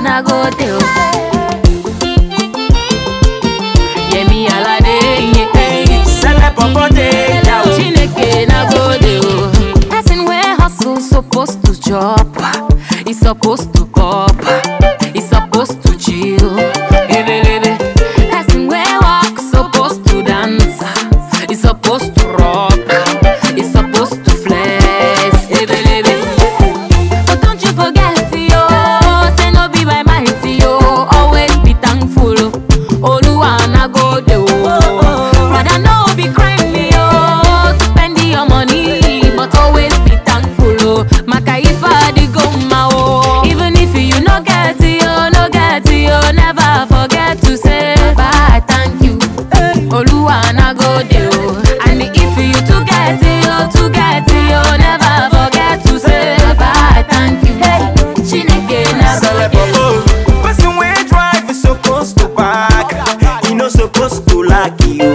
anagote o. Yemi Alade ye. Sele popote ya o. Chineke nagode o. Person wey hustle suppose to chop, e supposed to cop. to lack you.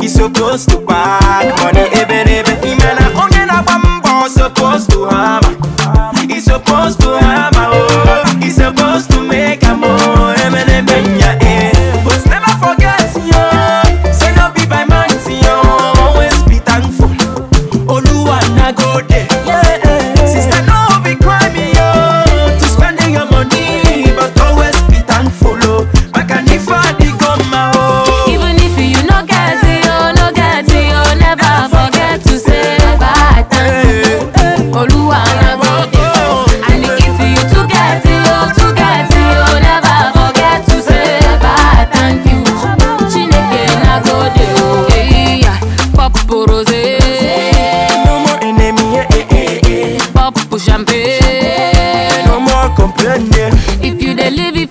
He's supposed to pack money, even even he man a only na bambo supposed to hammer. He's supposed to hammer, oh. He's supposed to make a more.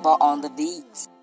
Global on the Beat.